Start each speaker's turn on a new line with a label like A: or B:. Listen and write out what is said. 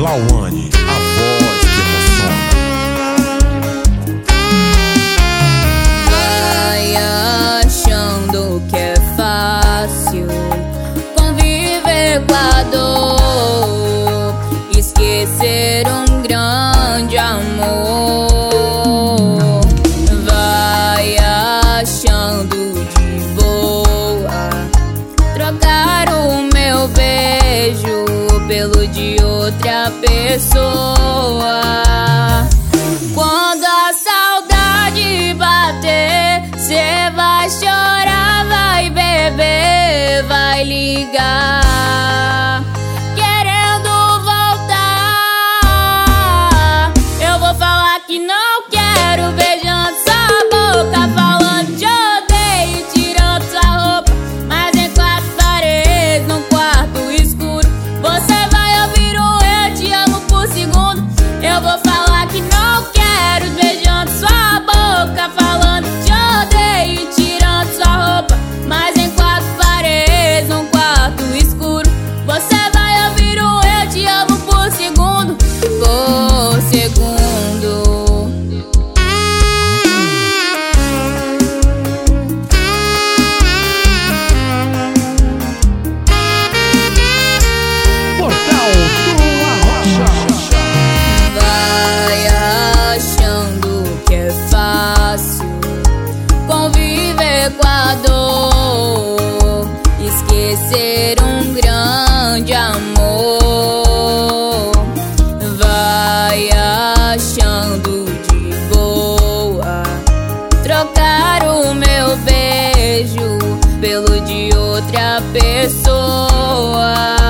A: Lauane, pessoa. Quando a
B: saudade bater, cê vai chorar, vai beber, vai ligar. ser um grande amor. Vai achando de boa trocar o meu beijo pelo de outra pessoa.